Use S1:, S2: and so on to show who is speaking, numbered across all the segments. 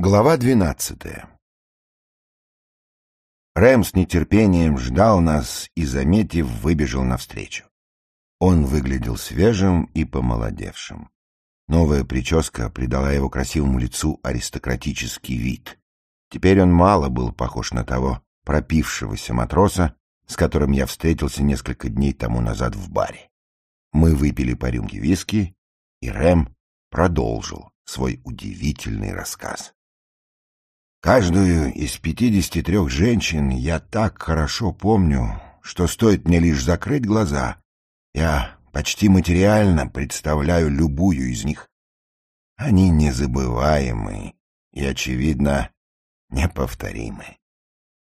S1: Глава двенадцатая Рэм с нетерпением ждал нас и, заметив, выбежал навстречу. Он выглядел свежим и помолодевшим. Новая прическа придала его красивому лицу аристократический вид. Теперь он мало был похож на того пропившегося матроса, с которым я встретился несколько дней тому назад в баре. Мы выпили по рюмке виски, и Рэм продолжил свой удивительный рассказ. Каждую из пятидесяти трех женщин я так хорошо помню, что стоит мне лишь закрыть глаза, я почти материально представляю любую из них. Они незабываемы и, очевидно, неповторимы.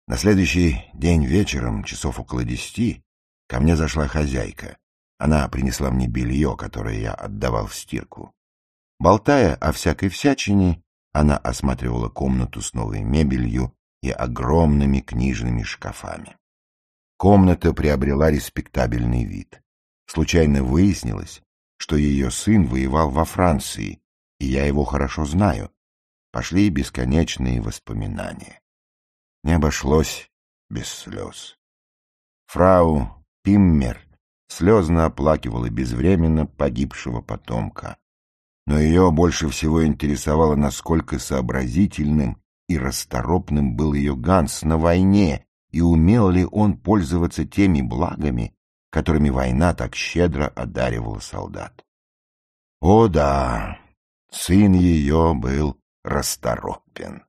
S1: На следующий день вечером, часов около десяти, ко мне зашла хозяйка. Она принесла мне белье, которое я отдавал в стирку. Болтая о всякой всячине, она осматривала комнату с новой мебелью и огромными книжными шкафами. Комната приобрела респектабельный вид. Случайно выяснилось, что ее сын воевал во Франции, и я его хорошо знаю. Пошли бесконечные воспоминания. Не обошлось без слез. Фрау Пиммер слезно оплакивала безвременно погибшего потомка но ее больше всего интересовало, насколько сообразительным и расторопным был ее Ганс на войне, и умел ли он пользоваться теми благами, которыми война так щедро одаривала солдат. О да, сын ее был расторопен.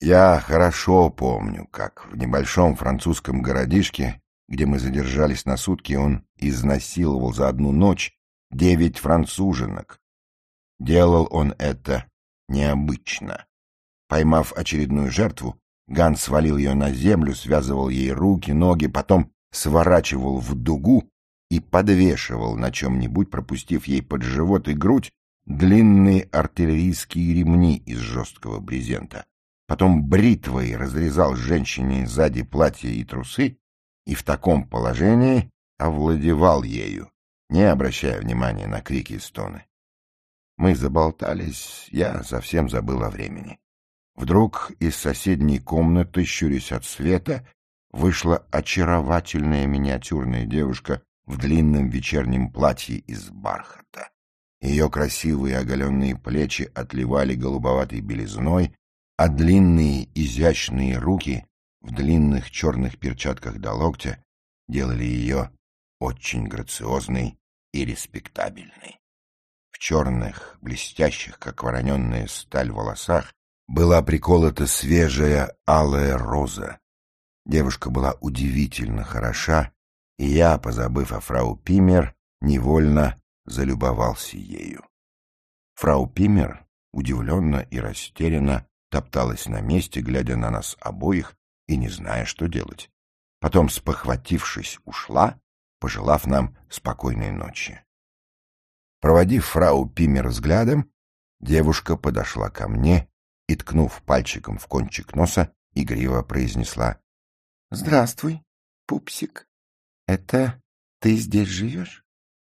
S1: Я хорошо помню, как в небольшом французском городишке, где мы задержались на сутки, он изнасиловал за одну ночь девять француженок, Делал он это необычно. Поймав очередную жертву, Ганс свалил ее на землю, связывал ей руки, ноги, потом сворачивал в дугу и подвешивал на чем-нибудь, пропустив ей под живот и грудь длинные артиллерийские ремни из жесткого брезента. Потом бритвой разрезал женщине сзади платье и трусы и в таком положении овладевал ею, не обращая внимания на крики и стоны. Мы заболтались, я совсем забыл о времени. Вдруг из соседней комнаты, щурясь от света, вышла очаровательная миниатюрная девушка в длинном вечернем платье из бархата. Ее красивые оголенные плечи отливали голубоватой белизной, а длинные изящные руки в длинных черных перчатках до локтя делали ее очень грациозной и респектабельной черных, блестящих, как вороненная сталь, волосах была приколота свежая алая роза. Девушка была удивительно хороша, и я, позабыв о фрау Пимер, невольно залюбовался ею. Фрау Пимер, удивленно и растерянно, топталась на месте, глядя на нас обоих и не зная, что делать. Потом, спохватившись, ушла, пожелав нам спокойной ночи. Проводив фрау Пимер взглядом, девушка подошла ко мне и, ткнув пальчиком в кончик носа, игриво произнесла. — Здравствуй, пупсик. Это ты здесь живешь?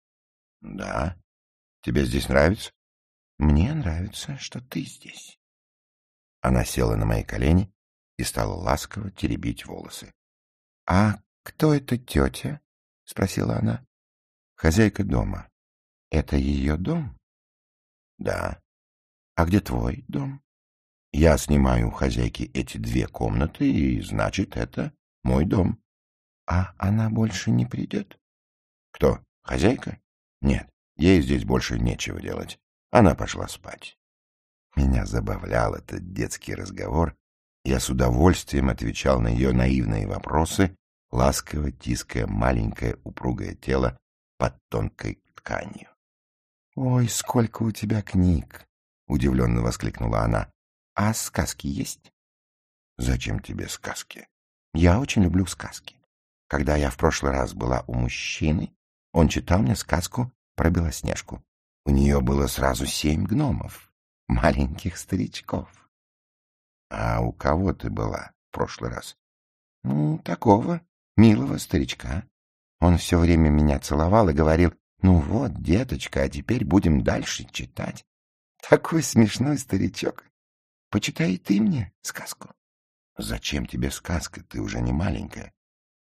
S1: — Да. Тебе здесь нравится? — Мне нравится, что ты здесь. Она села на мои колени и стала ласково теребить волосы. — А кто эта тетя? — спросила она. — Хозяйка дома. Это ее дом? Да. А где твой дом? Я снимаю у хозяйки эти две комнаты, и, значит, это мой дом. А она больше не придет? Кто? Хозяйка? Нет, ей здесь больше нечего делать. Она пошла спать. Меня забавлял этот детский разговор. Я с удовольствием отвечал на ее наивные вопросы, ласково тиская маленькое упругое тело под тонкой тканью. — Ой, сколько у тебя книг! — удивленно воскликнула она. — А сказки есть? — Зачем тебе сказки? — Я очень люблю сказки. Когда я в прошлый раз была у мужчины, он читал мне сказку про Белоснежку. У нее было сразу семь гномов, маленьких старичков. — А у кого ты была в прошлый раз? — Ну, такого, милого старичка. Он все время меня целовал и говорил, ну вот, деточка, а теперь будем дальше читать. Такой смешной старичок. почитай ты мне сказку. Зачем тебе сказка? Ты уже не маленькая.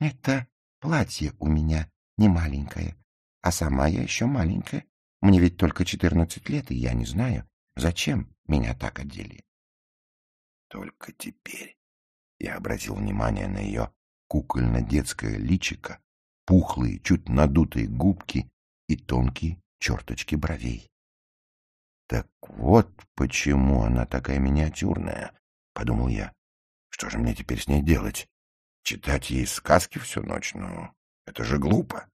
S1: Это платье у меня не маленькое, а сама я еще маленькая. Мне ведь только четырнадцать лет, и я не знаю, зачем меня так одели. Только теперь я обратил внимание на ее кукольно-детское личико, пухлые, чуть надутые губки и тонкие черточки бровей. Так вот почему она такая миниатюрная, — подумал я. Что же мне теперь с ней делать? Читать ей сказки всю ночь? Ну, это же глупо.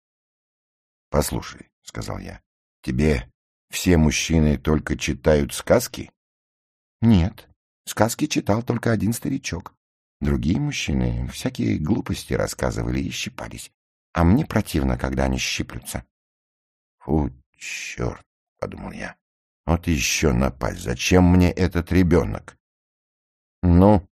S1: — Послушай, — сказал я, — тебе все мужчины только читают сказки? — Нет, сказки читал только один старичок. Другие мужчины всякие глупости рассказывали и щипались. А мне противно, когда они щиплются. — Фу, черт, — подумал я. — Вот еще напасть. Зачем мне этот ребенок? — Ну,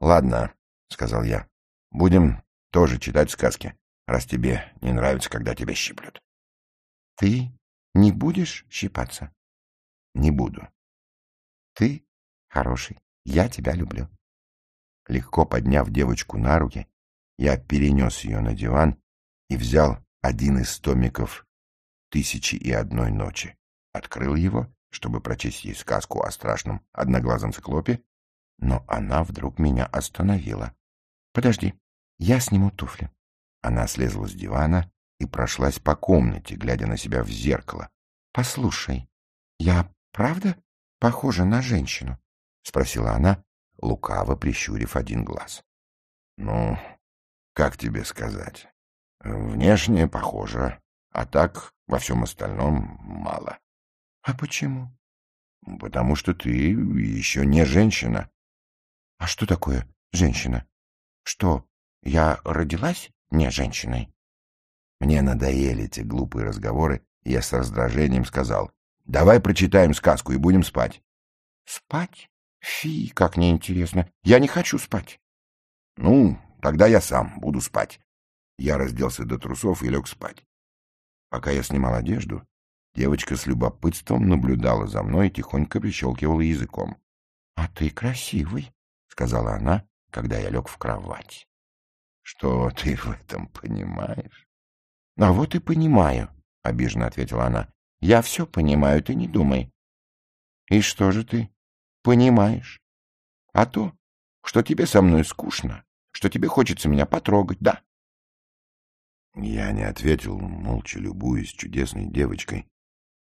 S1: ладно, — сказал я. — Будем тоже читать сказки раз тебе не нравится, когда тебя щиплют. — Ты не будешь щипаться? — Не буду. — Ты хороший, я тебя люблю. Легко подняв девочку на руки, я перенес ее на диван и взял один из томиков «Тысячи и одной ночи». Открыл его, чтобы прочесть ей сказку о страшном одноглазом циклопе, но она вдруг меня остановила. — Подожди, я сниму туфли. Она слезла с дивана и прошлась по комнате, глядя на себя в зеркало. — Послушай, я правда похожа на женщину? — спросила она, лукаво прищурив один глаз. — Ну, как тебе сказать? Внешне похоже, а так во всем остальном мало. — А почему? — Потому что ты еще не женщина. — А что такое женщина? Что, я родилась не женщиной. Мне надоели эти глупые разговоры, и я с раздражением сказал, «Давай прочитаем сказку и будем спать». «Спать? Фи, как неинтересно. Я не хочу спать». «Ну, тогда я сам буду спать». Я разделся до трусов и лег спать. Пока я снимал одежду, девочка с любопытством наблюдала за мной и тихонько прищелкивала языком. — А ты красивый, — сказала она, когда я лег в кровать. Что ты в этом понимаешь? — А вот и понимаю, — обиженно ответила она. — Я все понимаю, ты не думай. — И что же ты понимаешь? — А то, что тебе со мной скучно, что тебе хочется меня потрогать, да? Я не ответил, молча любуясь чудесной девочкой.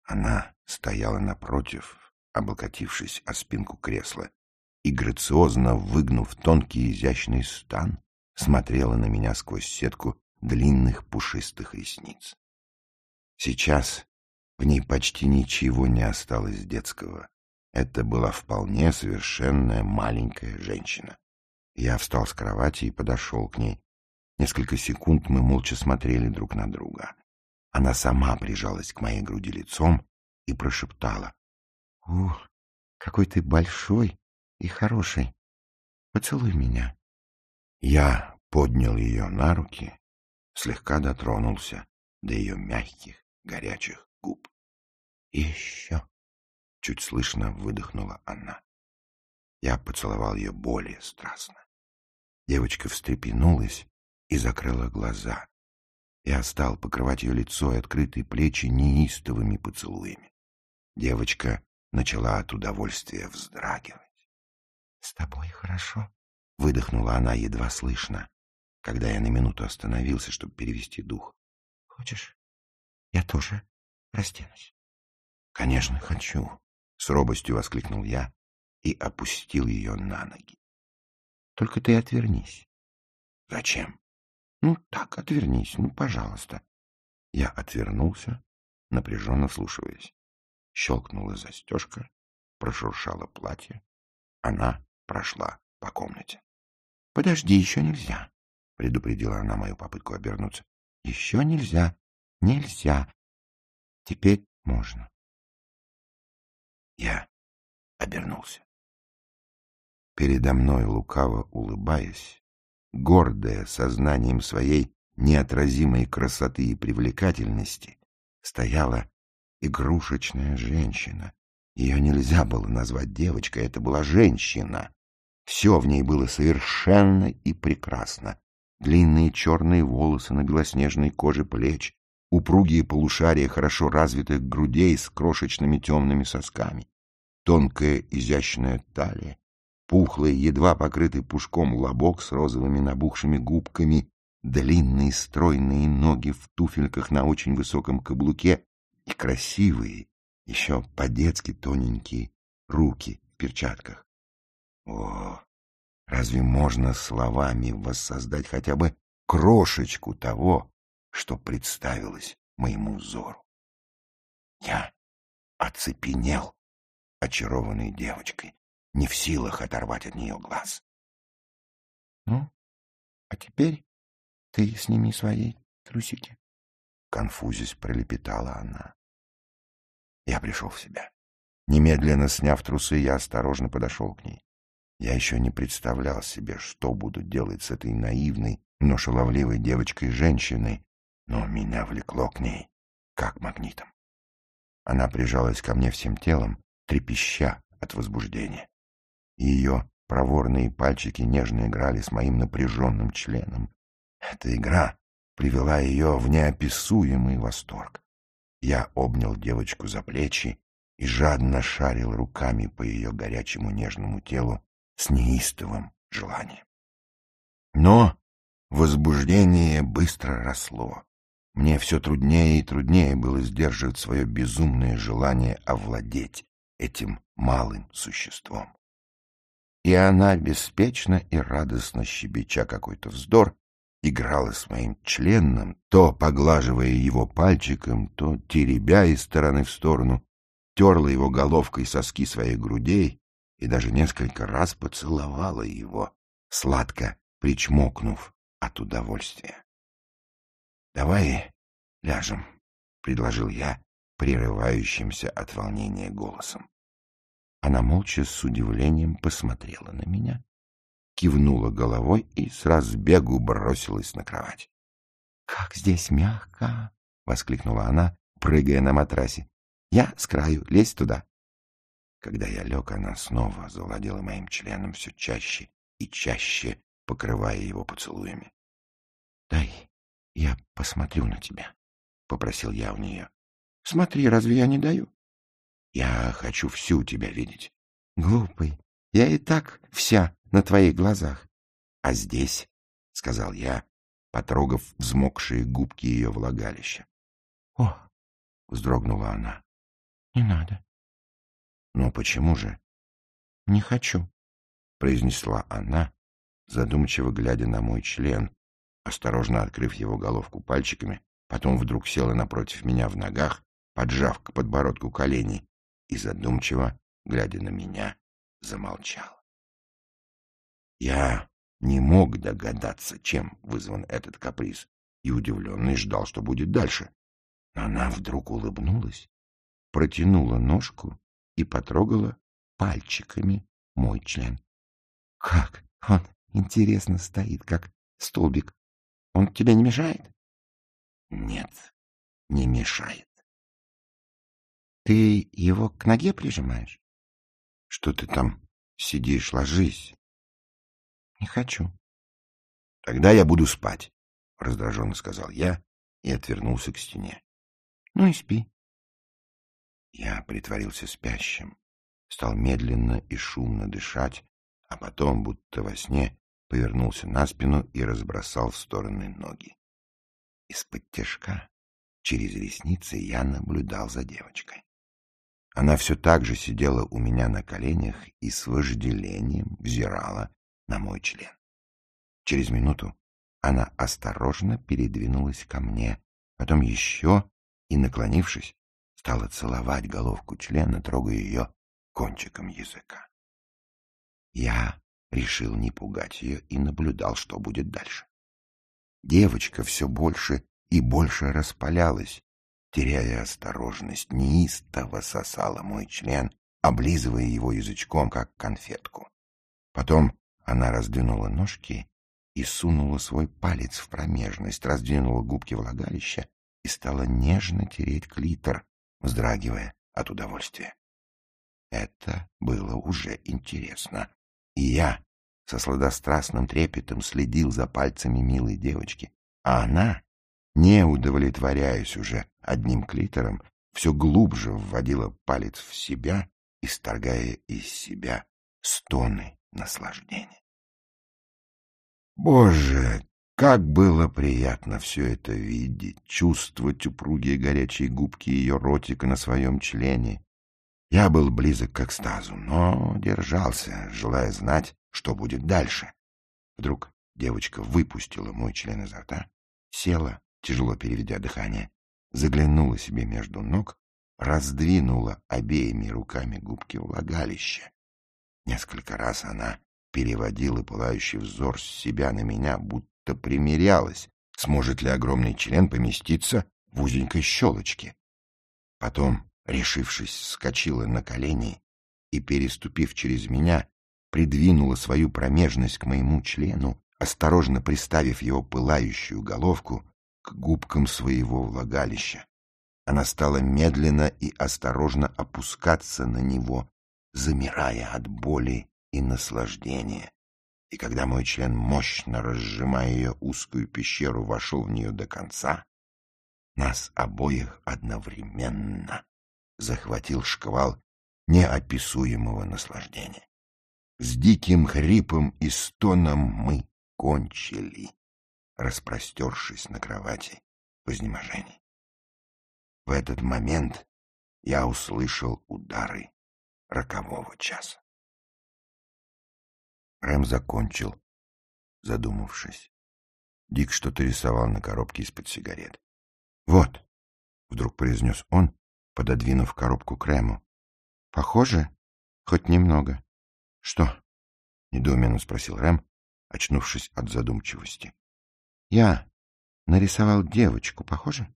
S1: Она стояла напротив, облокотившись о спинку кресла, и, грациозно выгнув тонкий изящный стан, смотрела на меня сквозь сетку длинных пушистых ресниц. Сейчас в ней почти ничего не осталось детского. Это была вполне совершенная маленькая женщина. Я встал с кровати и подошел к ней. Несколько секунд мы молча смотрели друг на друга. Она сама прижалась к моей груди лицом и прошептала. — Ух, какой ты большой и хороший. Поцелуй меня. Я поднял ее на руки, слегка дотронулся до ее мягких, горячих губ. еще, чуть слышно выдохнула она. Я поцеловал ее более страстно. Девочка встрепенулась и закрыла глаза. Я стал покрывать ее лицо и открытые плечи неистовыми поцелуями. Девочка начала от удовольствия вздрагивать. — С тобой хорошо? — выдохнула она едва слышно, когда я на минуту остановился, чтобы перевести дух. — Хочешь, я тоже разденусь? — Конечно, хочу, — с робостью воскликнул я и опустил ее на ноги. — Только ты отвернись. — Зачем? — Ну, так, отвернись, ну, пожалуйста. Я отвернулся, напряженно слушаясь. Щелкнула застежка, прошуршало платье. Она прошла по комнате. — Подожди, еще нельзя, — предупредила она мою попытку обернуться. — Еще нельзя, нельзя. Теперь можно. Я обернулся. Передо мной, лукаво улыбаясь, гордая сознанием своей неотразимой красоты и привлекательности, стояла игрушечная женщина, Ее нельзя было назвать девочкой, это была женщина. Все в ней было совершенно и прекрасно. Длинные черные волосы на белоснежной коже плеч, упругие полушария хорошо развитых грудей с крошечными темными сосками, тонкая изящная талия, пухлый, едва покрытый пушком лобок с розовыми набухшими губками, длинные стройные ноги в туфельках на очень высоком каблуке и красивые, еще по-детски тоненькие руки в перчатках. О, разве можно словами воссоздать хотя бы крошечку того, что представилось моему взору? Я оцепенел, очарованной девочкой, не в силах оторвать от нее глаз. — Ну, а теперь ты сними свои трусики. Конфузясь пролепетала она. Я пришел в себя. Немедленно сняв трусы, я осторожно подошел к ней. Я еще не представлял себе, что буду делать с этой наивной, но шаловливой девочкой-женщиной, но меня влекло к ней, как магнитом. Она прижалась ко мне всем телом, трепеща от возбуждения. Ее проворные пальчики нежно играли с моим напряженным членом. Эта игра привела ее в неописуемый восторг. Я обнял девочку за плечи и жадно шарил руками по ее горячему нежному телу с неистовым желанием. Но возбуждение быстро росло. Мне все труднее и труднее было сдерживать свое безумное желание овладеть этим малым существом. И она, беспечно и радостно щебеча какой-то вздор, играла с моим членом, то поглаживая его пальчиком, то теребя из стороны в сторону, терла его головкой соски своих грудей и даже несколько раз поцеловала его, сладко причмокнув от удовольствия. — Давай ляжем, — предложил я, прерывающимся от волнения голосом. Она молча с удивлением посмотрела на меня, кивнула головой и с разбегу бросилась на кровать. — Как здесь мягко! — воскликнула она, прыгая на матрасе. — Я с краю, лезь туда. Когда я лег, она снова завладела моим членом все чаще и чаще, покрывая его поцелуями. — Дай я посмотрю на тебя, — попросил я у нее. — Смотри, разве я не даю? — Я хочу всю тебя видеть. — Глупый, я и так вся на твоих глазах. А здесь, — сказал я, потрогав взмокшие губки ее влагалища. — О! — вздрогнула она. — Не надо. — Но почему же? — Не хочу, — произнесла она, задумчиво глядя на мой член, осторожно открыв его головку пальчиками, потом вдруг села напротив меня в ногах, поджав к подбородку колени, и задумчиво, глядя на меня, замолчала. Я не мог догадаться, чем вызван этот каприз, и удивленный ждал, что будет дальше. Но она вдруг улыбнулась, протянула ножку и потрогала пальчиками мой член. — Как он интересно стоит, как столбик. Он тебе не мешает? — Нет, не мешает. — Ты его к ноге прижимаешь? — Что ты там сидишь, ложись. — Не хочу. — Тогда я буду спать, — раздраженно сказал я и отвернулся к стене. — Ну и спи. Я притворился спящим, стал медленно и шумно дышать, а потом, будто во сне, повернулся на спину и разбросал в стороны ноги. Из-под тяжка, через ресницы, я наблюдал за девочкой. Она все так же сидела у меня на коленях и с вожделением взирала на мой член. Через минуту она осторожно передвинулась ко мне, потом еще и, наклонившись, стала целовать головку члена, трогая ее кончиком языка. Я решил не пугать ее и наблюдал, что будет дальше. Девочка все больше и больше распалялась, теряя осторожность, неистово сосала мой член, облизывая его язычком, как конфетку. Потом она раздвинула ножки и сунула свой палец в промежность, раздвинула губки влагалища и стала нежно тереть клитор, вздрагивая от удовольствия. Это было уже интересно. И я со сладострастным трепетом следил за пальцами милой девочки, а она, не удовлетворяясь уже одним клитором, все глубже вводила палец в себя, исторгая из себя стоны наслаждения. Боже, как было приятно все это видеть, чувствовать упругие горячие губки ее ротика на своем члене. Я был близок к экстазу, но держался, желая знать, что будет дальше. Вдруг девочка выпустила мой член изо рта, села, тяжело переведя дыхание, заглянула себе между ног, раздвинула обеими руками губки влагалища. Несколько раз она переводила пылающий взор с себя на меня, будто примерялась, сможет ли огромный член поместиться в узенькой щелочке. Потом, решившись, скочила на колени и, переступив через меня, придвинула свою промежность к моему члену, осторожно приставив его пылающую головку к губкам своего влагалища. Она стала медленно и осторожно опускаться на него, замирая от боли и наслаждения. И когда мой член, мощно разжимая ее узкую пещеру, вошел в нее до конца, нас обоих одновременно захватил шквал неописуемого наслаждения. С диким хрипом и стоном мы кончили, распростершись на кровати в изнеможении. В этот момент я услышал удары рокового часа. Рэм закончил, задумавшись. Дик что-то рисовал на коробке из-под сигарет. «Вот», — вдруг произнес он, пододвинув коробку к Рэму. «Похоже? Хоть немного». «Что?» — недоуменно спросил Рэм, очнувшись от задумчивости. «Я нарисовал девочку, похоже?»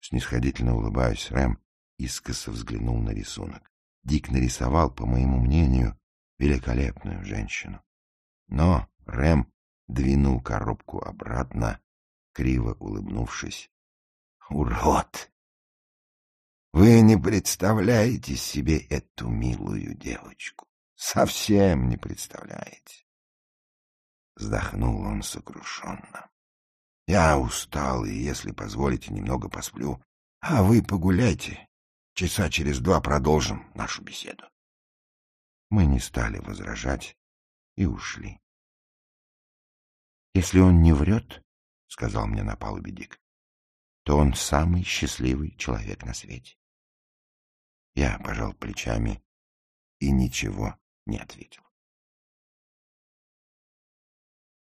S1: Снисходительно улыбаясь, Рэм искоса взглянул на рисунок. Дик нарисовал, по моему мнению, великолепную женщину. Но Рэм двинул коробку обратно, криво улыбнувшись. «Урод! Вы не представляете себе эту милую девочку. Совсем не представляете!» Вздохнул он сокрушенно. Я устал, и, если позволите, немного посплю. А вы погуляйте. Часа через два продолжим нашу беседу. Мы не стали возражать и ушли. «Если он не врет, — сказал мне на палубе Дик, — то он самый счастливый человек на свете». Я пожал плечами и ничего не ответил.